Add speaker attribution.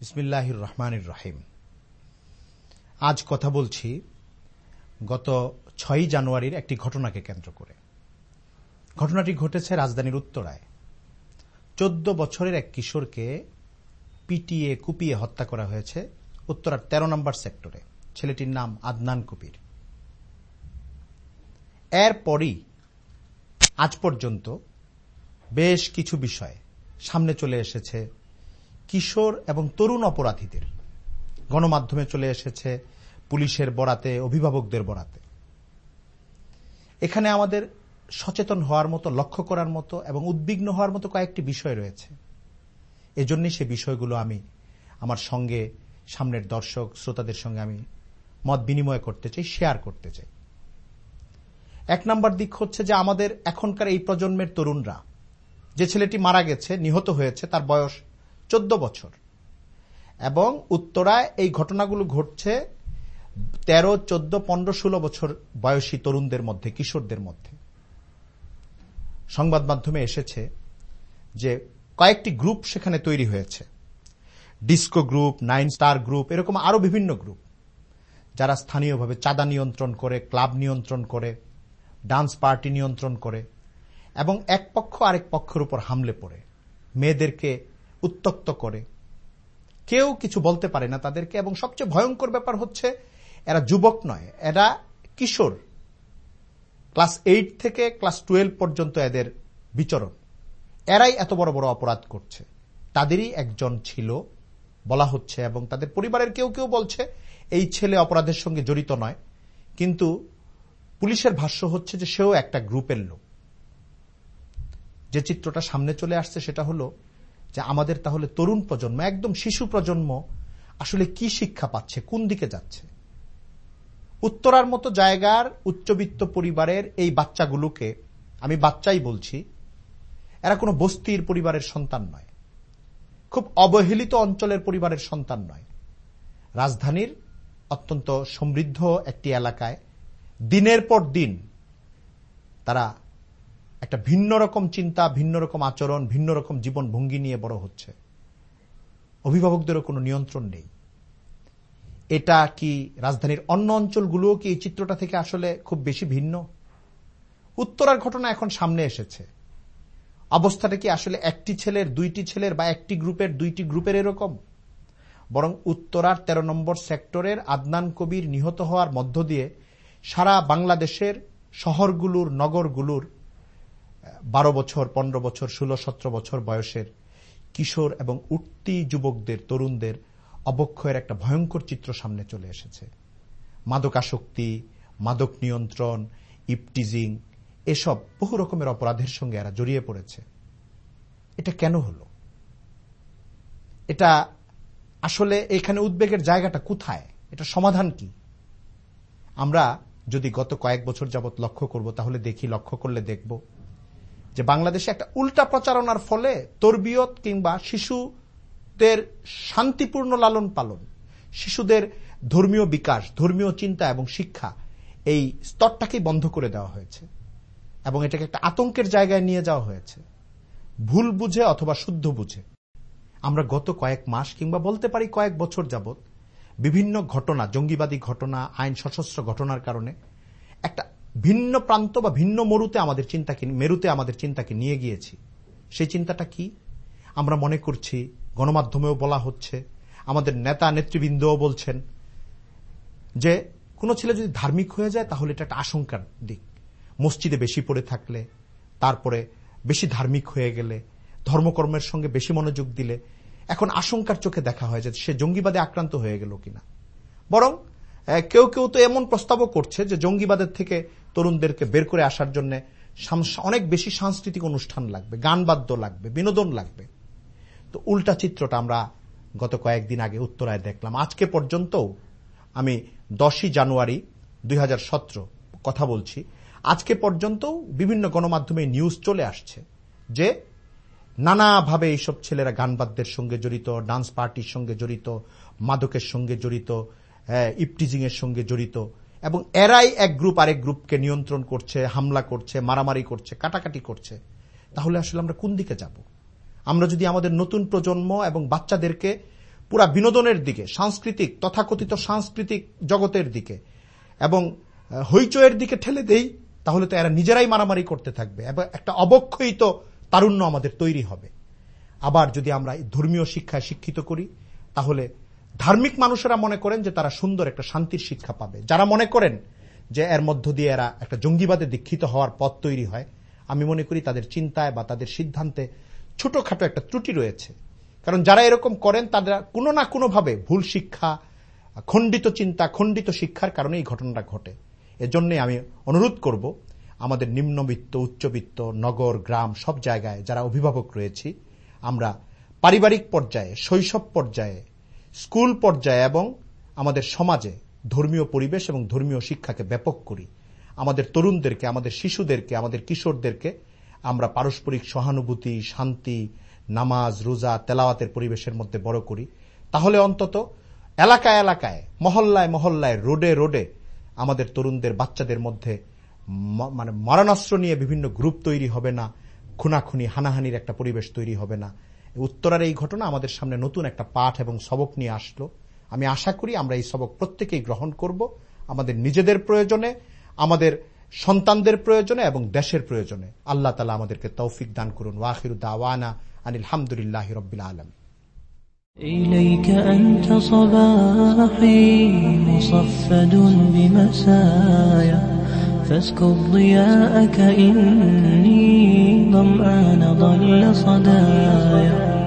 Speaker 1: বিসমিল্লাহির রহমানির রহিম। আজ কথা বলছি গত ছয়ই জানুয়ারির একটি ঘটনাকে কেন্দ্র করে। ঘটনাটি ঘটেছে রাজধানীর উত্তরায়। চোদ্দ বছরের এক কিশোরকে পিটিয়ে কুপিয়ে হত্যা করা হয়েছে উত্তরার ১৩ নম্বর সেক্টরে। ছেলেটির নাম আদনান কবির এরপরই আজ পর্যন্ত বেশ কিছু বিষয় সামনে চলে এসেছে কিশোর এবং তরুণ অপরাধীদের। গণমাধ্যমে চলে এসেছে পুলিশের বরাতে, অভিভাবকদের বরাতে। এখানে আমাদের সচেতন হওয়ার মতো, লক্ষ্য করার মতো এবং উদ্বিগ্ন হওয়ার মতো কয়েকটি বিষয় রয়েছে। এজন্যই সে বিষয়গুলো আমি আমার সঙ্গে, সামনের দর্শক, শ্রোতাদের সঙ্গে আমি মত বিনিময় করতে চাই শেয়ার করতে চাই। এক নম্বর দিক হচ্ছে যে আমাদের এখনকার এই প্রজন্মের তরুণরা, যে ছেলেটি মারা গেছে, নিহত হয়েছে, তার বয়স চোদ্দ বছর। এবং উত্তরায় এই ঘটনাগুলো ঘটছে তেরো, চোদ্দ, পনেরো, ষোলো বছর বয়সী তরুণদের মধ্যে, কিশোরদের মধ্যে। সংবাদ মাধ্যমে এসেছে যে কয়েকটি গ্রুপ সেখানে তৈরি হয়েছে। Disco group, nine star group, এরকম আরও বিভিন্ন গ্রুপ, যারা স্থানীয়ভাবে চাঁদা নিয়ন্ত্রণ করে, ক্লাব নিয়ন্ত্রণ করে, ডান্স পার্টি নিয়ন্ত্রণ করে এবং এক পক্ষ আরেক পক্ষের উপর হামলে পড়ে, মেয়েদেরকে উত্তক্ত করে। কেউ কিছু বলতে পারে না তাদেরকে এবং সবচেয়ে ভয়ঙ্কর ব্যাপার হচ্ছে, এরা যুবক নয়, এরা কিশোর। ক্লাস এইট থেকে ক্লাস টুয়েলভ পর্যন্ত এদের বিচরণ। এরাই এত বড় বড় অপরাধ করছে। তাদেরই একজন ছিল, বলা হচ্ছে, এবং তাদের পরিবারের কেউ কেউ বলছে, এই ছেলে অপরাধের সঙ্গে জড়িত নয়। কিন্তু পুলিশের ভাষ্য হচ্ছে যে সেও একটা গ্রুপের লোক। যে চিত্রটা সামনে চলে আসছে সেটা হলো যে আমাদের তাহলে তরুণ প্রজন্ম, একদম শিশু প্রজন্ম, আসলে কি শিক্ষা পাচ্ছে, কোন দিকে যাচ্ছে? উত্তরার মতো জায়গার উচ্চবিত্ত পরিবারের এই বাচ্চাগুলোকে আমি বাচ্চাই বলছি, এরা কোনো বস্তির পরিবারের সন্তান নয়। খুব অবহেলিত অঞ্চলের পরিবারের সন্তান নয়। রাজধানীর অত্যন্ত সমৃদ্ধ একটি এলাকায় দিনের পর দিন তারা একটা ভিন্ন রকম চিন্তা, ভিন্ন রকম আচরণ, ভিন্ন রকম জীবন ভঙ্গি নিয়ে বড় হচ্ছে। অভিভাবকদেরও কোনো নিয়ন্ত্রণ নেই। এটা কি রাজধানীর অন্য অঞ্চলগুলোও কি এই চিত্রটা থেকে আসলে খুব বেশি ভিন্ন? উত্তরার ঘটনা এখন সামনে এসেছে। অবস্থাটা কি আসলে একটি ছেলের, দুইটি ছেলের বা একটি গ্রুপের, দুইটি গ্রুপের এরকম? বরং উত্তরার ১৩ নম্বর সেক্টরের আদনান কবির নিহত হওয়ার মধ্য দিয়ে সারা বাংলাদেশের শহরগুলোর, নগরগুলোর বারো বছর, পনেরো বছর, ষোলো, সতেরো বছর বয়সের কিশোর এবং উঠতি যুবকদের, তরুণদের অবক্ষয়ের একটা ভয়ঙ্কর চিত্র সামনে চলে এসেছে। মাদকাসক্তি, মাদক নিয়ন্ত্রণ, ইপটিজিং, এসব বহু রকমের অপরাধের সঙ্গে এরা জড়িয়ে পড়েছে। এটা কেন হলো? এটা আসলে এখানে উদ্বেগের জায়গাটা কোথায়? এটা সমাধান কি? আমরা যদি গত কয়েক বছর যাবৎ লক্ষ্য করব, তাহলে দেখি, লক্ষ্য করলে দেখব যে বাংলাদেশে একটা উল্টা প্রচারণার ফলে তরবিয়ত কিংবা শিশুদের শান্তিপূর্ণ লালন পালন, শিশুদের ধর্মীয় বিকাশ, ধর্মীয় চিন্তা এবং শিক্ষা এই স্তরটাকেই বন্ধ করে দেওয়া হয়েছে এবং এটাকে একটা আতঙ্কের জায়গায় নিয়ে যাওয়া হয়েছে। ভুল বুঝে অথবা শুদ্ধ বুঝে। আমরা গত কয়েক মাস কিংবা বলতে পারি কয়েক বছর যাবৎ বিভিন্ন ঘটনা, জঙ্গিবাদী ঘটনা, আইন সশস্ত্র ঘটনার কারণে একটা ভিন্ন প্রান্ত বা ভিন্ন মরুতে আমাদের চিন্তাকে, মেরুতে আমাদের চিন্তাকে নিয়ে গিয়েছি। সেই চিন্তাটা কি? আমরা মনে করছি গণমাধ্যমেও বলা হচ্ছে, আমাদের নেতা নেতৃবৃন্দও বলছেন যে, কোনো ছেলে যদি ধার্মিক হয়ে যায়, তাহলে এটা একটা আশঙ্কার দিক। মসজিদে বেশি পড়ে থাকলে, তারপরে বেশি ধার্মিক হয়ে গেলে, ধর্মকর্মের সঙ্গে বেশি মনোযোগ দিলে, এখন আশঙ্কার চোখে দেখা হয় যে সে জঙ্গিবাদে আক্রান্ত হয়ে গেল কিনা। বরং কেউ কেউ তো এমন প্রস্তাবও করছে যে জঙ্গিবাদের থেকে তরুণদেরকে বের করে আসার জন্য অনেক বেশি সাংস্কৃতিক অনুষ্ঠান লাগবে, গান বাদ্য লাগবে, বিনোদন লাগবে। তো উল্টা চিত্রটা আমরা গত কয়েকদিন আগে উত্তরায় দেখলাম। আজকে পর্যন্তও আমি দশই জানুয়ারি দুই হাজার সতেরো কথা বলছি। আজকে পর্যন্ত বিভিন্ন গণমাধ্যমে নিউজ চলে আসছে যে নানাভাবে এইসব ছেলেরা গানবাদ্যের সঙ্গে জড়িত, ডান্স পার্টির সঙ্গে জড়িত, মাদকের সঙ্গে জড়িত ইপটিজিং এর সঙ্গে জড়িত এবং এরাই এক গ্রুপ আরেক গ্রুপকে নিয়ন্ত্রণ করছে, হামলা করছে, মারামারি করছে, কাটাকাটি করছে। তাহলে আসলে আমরা কোন দিকে যাব? আমরা যদি আমাদের নতুন প্রজন্ম এবং বাচ্চাদেরকে পুরা বিনোদনের দিকে, সাংস্কৃতিক, তথাকথিত সাংস্কৃতিক জগতের দিকে এবং হইচয়ের দিকে ঠেলে দেই, তাহলে তো এরা নিজেরাই মারামারি করতে থাকবে এবং একটা অবক্ষয়িত তারুণ্য আমাদের তৈরি হবে। আবার যদি আমরা ধর্মীয় শিক্ষায় শিক্ষিত করি, তাহলে ধার্মিক মানুষেরা মনে করেন যে তারা সুন্দর একটা শান্তির শিক্ষা পাবে। যারা মনে করেন যে এর মধ্য দিয়ে এরা একটা জঙ্গিবাদে দীক্ষিত হওয়ার পথ তৈরি হয়, আমি মনে করি তাদের চিন্তায় বা তাদের সিদ্ধান্তে ছোটখাটো একটা ত্রুটি রয়েছে। কারণ যারা এরকম করেন, তারা কোনো না কোনোভাবে ভুল শিক্ষা, খণ্ডিত চিন্তা, খণ্ডিত শিক্ষার কারণে এই ঘটনাটা ঘটে। এজন্য আমি অনুরোধ করব, আমাদের নিম্নবিত্ত, উচ্চবিত্ত, নগর, গ্রাম, সব জায়গায় যারা অভিভাবক রয়েছি, আমরা পারিবারিক পর্যায়ে, শৈশব পর্যায়ে, স্কুল পর্যায়ে এবং আমাদের সমাজে ধর্মীয় পরিবেশ এবং ধর্মীয় শিক্ষাকে ব্যাপক করি। আমাদের তরুণদেরকে, আমাদের শিশুদেরকে, আমাদের কিশোরদেরকে আমরা পারস্পরিক সহানুভূতি, শান্তি, নামাজ, রোজা, তেলাওয়াতের পরিবেশের মধ্যে বড় করি। তাহলে অন্তত এলাকায় এলাকায়, মহল্লায় মহল্লায়, রোডে রোডে আমাদের তরুণদের, বাচ্চাদের মধ্যে মানে মারণাস্ত্র নিয়ে বিভিন্ন গ্রুপ তৈরি হবে না, খুনাখুনি, হানাহানির একটা পরিবেশ তৈরি হবে না। উত্তরার এই ঘটনা আমাদের সামনে নতুন একটা পাঠ এবং সবক নিয়ে আসলো। আমি আশা করি আমরা এই সবক প্রত্যেকেই গ্রহণ করব। আমাদের নিজেদের প্রয়োজনে, আমাদের সন্তানদের প্রয়োজনে এবং দেশের প্রয়োজনে আল্লাহ তালা আমাদেরকে তৌফিক দান করুন ওয়াহির দাওয়ানা আনিল হামদুলিল্লাহ রবিল আলম
Speaker 2: إليك أنت صباحي مصفد بمسايا فاسكب ضياءك إني ظمآن ضل صدايا